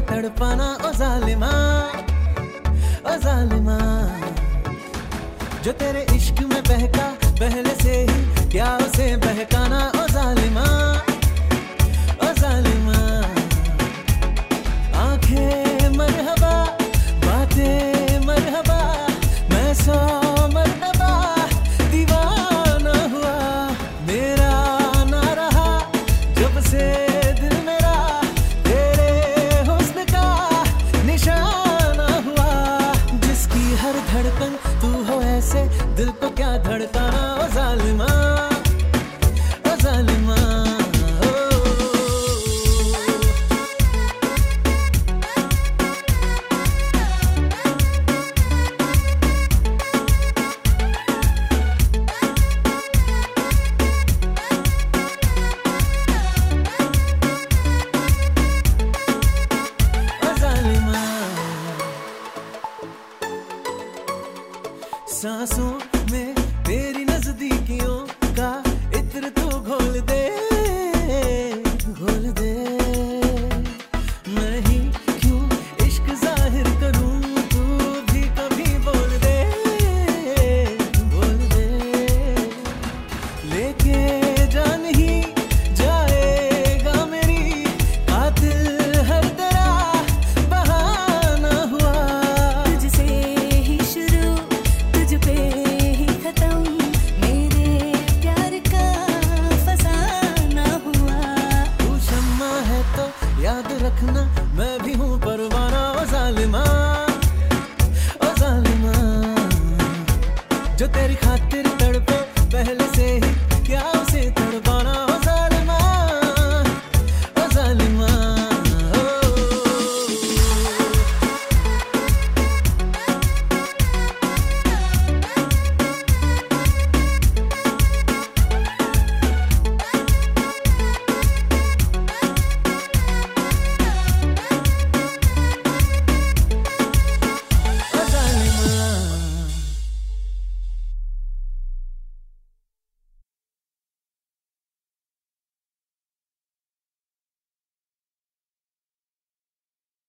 तड़पाना, ओ जालिमा ओ जालिमा। जो तेरे इश्क में बहका पहले से ही क्या उसे बहकाना, ओ जालिमा ओ जालिमा। आँखें मरहबा, बातें मरहबा, मैं सौ मरहबा, दीवाना हुआ, मेरा ना रहा, जब से धड़कन तू हो ऐसे दिल को क्या धड़काना? सांसों में तेरी रखना मैं भी हूँ परवाना, ओ जालिमा ओ जालिमा। जो तेरी खातिर तड़पे, पहले से ही क्या